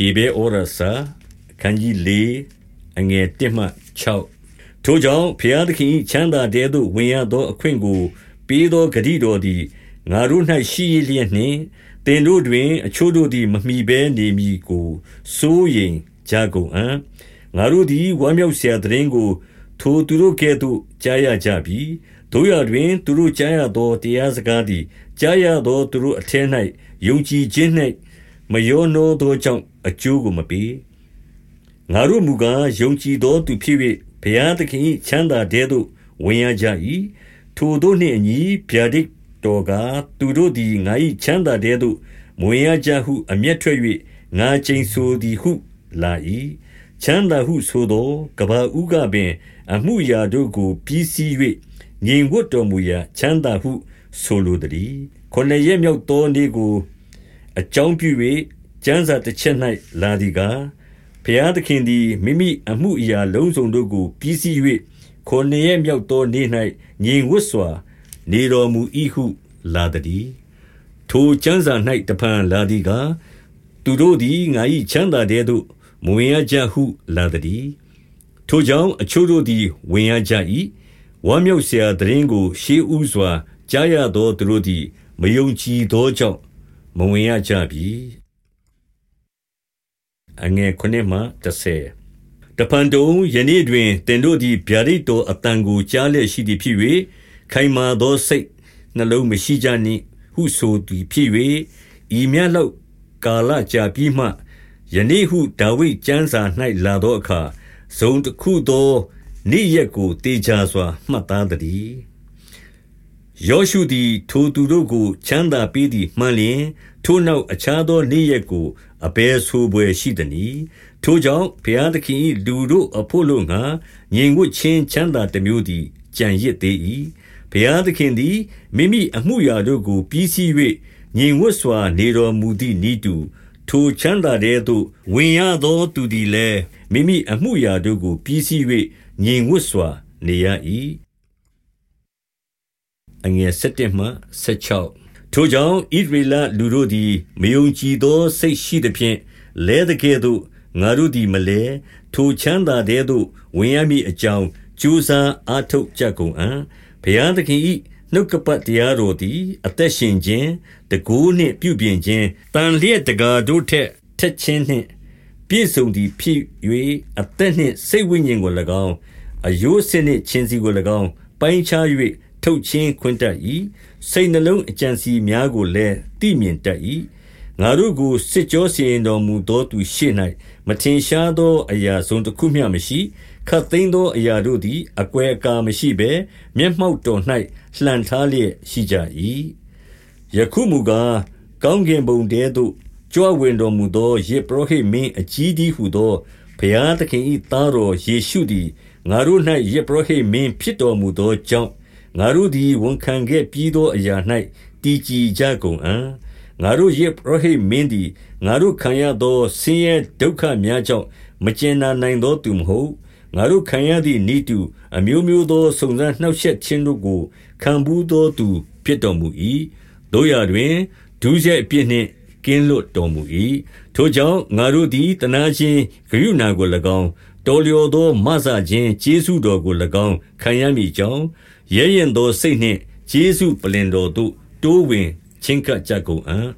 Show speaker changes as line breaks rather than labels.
ဟေဘေဩရစာခန်းကြီး၄အငယ်၁မှ6ထိုကြောင့်ဖျားသခင်ချမ်းသာတဲ့သို့ဝင်ရသောအခွင့်ကို ပေးသောဂတိတော်သည်ငါတို့၌ရှိလျက်နှင့်တင်တို့တွင်အချို့တို့သည်မမိဘဲနေမည်ကိုစိုးရင်ကြကုန်အံ့ငါတို့သည်ဝမ်းမြောက်စရာတရင်ကို ထိုသူတို့ကဲ့သို့ကြားရကြပြီတို့ရတွင်သူတို့ကြားရသောတရားစကားသည်ကြားရသောသူတို့အထက်၌ယုံကြည်ခြင်းနှင့် မယောနောသောကြောင့်အကျိုးကိုမပေးငါတို့မူကားယုံကြည်သောသူဖြစ်၍ဘုရားသခင်၏ချမ်းသာတဲ့သို့ဝင်ရကြ၏ထိုတို့နှင့်အညီဗျာဒိတ်တော်ကသူတို့သည်ငါ၏ချမ်းသာတဲ့သို့မဝင်ရကြဟုအမျက်ထွက်၍ငါကျိန်ဆိုသည်ဟုလာ၏ချမ်းသာဟုဆိုသောကဘာဥကပင် အမှုရာတို့ကိုပြီးစီး၍ငြိမ်ဝတ်တော်မူရာချမ်းသာဟုဆိုလိုသည်ခொနရက်မြောက်သောနေ့ကို အကြောင်းပြု၍ကျမ်းစာတစ်ချက်၌လာသည်ကားဘုရားသခင်သည်မိမိအမှုအရာလုံးစုံတို့ကိုပြီးစီး၍ခေါ်နေရမြောက်သောနေ့၌ငြိမ်ဝတ်စွာ နေတော်မူ၏ဟုလာသည်ထိုကျမ်းစာ၌တဖန်လာသည်ကားသူတို့သည်ငါ၏ချမ်းသာတဲ့သို့မဝင်ရကြဟုလာသည်ထိုကြောင့်အချို့တို့သည်ဝင်ရကြ၏ဝမ်းမြောက်စရာတရင်ကို ရှေးဥစွာကြားရသောသူတို့သည်မယုံကြည်သောကြောင့် မဝင်ရကြပြီအငယ်9မှ10တပန်တုံယနေ့တွင်တင်တို့သည်ဗျာဒိတ်တော်အတန်ကိုကြားလျက်ရှိသည်ဖြစ်၍ခိုင်မာသောစိတ်နှလုံးမရှိကြနှင့်ဟုဆိုသည်ဖြစ်၍ဤမြတ်လောက်ကာလကြာပြီးမှယနေ့ဟုဒါဝိဒ်ကျမ်းစာ၌လာသောအခါဇုံတစ်ခုသောနေ့ရက်ကိုတေချာစွာမှတ်သားသည် ယောရှုသည် ထိုသူတို့ကို ချမ်းသာပေးသည်မှန်လျင် ထိုနောက် အခြားသောနေ့ရက်ကို အဘယ်ဆိုပွဲရှိသနည်း ထိုကြောင့် ဘုရားသခင်၏လူတို့အဖို့လို့ငါငြိမ်ဝှချင်းချမ်းသာတမျိုးသည်ကြံရစ်သေး၏ဘုရားသခင်သည် မိမိအမှုရာတို့ကို ပြီးစီး၍ငြိမ်ဝှစွာ နေတော်မူသည့်ဤတူ ထိုချမ်းသာတဲ့သို့ ဝင်ရသောသူသည်လည်း မိမိအမှုရာတို့ကို ပြီးစီး၍ငြိမ်ဝှစွာ နေရ၏ အငယ်7မှ16ထိုကြောင့်ဣဒရေလလူတို့သည်မယုံကြည်သောစိတ်ရှိသဖြင့်လဲတဲ့ကဲ့သို့ငါတို့သည်မလဲထိုချမ်းသာတဲ့သို့ဝင်ရမည်အကြောင်းကြိုးစားအားထုတ်ကြကုန်အံ့ဘုရားသခင်၏နှုတ်ကပတ်တရားတော်သည်အသက်ရှင်ခြင်းတကူးနှင့်ပြုပြင်ခြင်းတန်လျက်တကာတို့ထက်ထက်ခြင်းနှင့်ပြည့်စုံသည်ဖြစ်၍အသက်နှင့်စိတ်ဝိညာဉ်ကို၎င်းအယိုးစနစ်ချင်းစီကို၎င်းပိုင်းခြား၍ ထုတ်ချင်းခွင့်တတ်၏စိတ်နှလုံးအကြံစီများကိုလည်းသိမြင်တတ်၏ငါတို့ကိုစစ်ကြောစီရင်တော်မူသောသူရှေ့၌မထင်ရှားသောအရာဆုံးတစ်ခုမျှမရှိခတ်သိမ်းသောအရာတို့သည်အကွယ်အကာမရှိဘဲမျက်မှောက်တော်၌လှန်ထားလျက်ရှိကြ၏ယခုမူကားကောင်းကင်ဘုံတဲသို့ကြွဝင်တော်မူသောယေပရောဟိတ်မင်းအကြီးဒီဟုသောဘုရားသခင်၏သားတော်ယေရှုသည်ငါတို့၌ယေပရောဟိတ်မင်းဖြစ်တော်မူသောကြောင့် ငါတို့သည်ဝန်ခံခဲ့ပြီးသောအရာ၌တည်ကြည်ကြကုန်အံ့ငါတို့ယေပရောဟိတ်မင်းသည်ငါတို့ခံရသောဆင်းရဲဒုက္ခများကြောင့်မကျင်နာနိုင်သောသူမဟုတ်ငါတို့ခံရသည့်ဤတူအမျိုးမျိုးသောစုံစမ်းနှောက်ယှက်ခြင်းတို့ကိုခံဘူးသောသူဖြစ်တော်မူ၏တို့ရတွင်ဒုစရိုက်အပြစ်နှင့်ကင်းလွတ်တော်မူ၏ထိုကြောင့်ငါတို့သည်တနာခြင်းဂရုဏာကို၎င်းတော်လျော်သောမဆခြင်းကျေးဇူးတော်ကို၎င်းခံရမည်ကြောင်း ရဲရင်သောစိတ်နှင့် ကျေးဇူးပလင်တော်သို့ တိုးဝင်ချင်းကပ်ကြကုန်အံ့